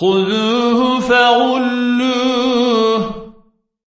خذوه فغلوه.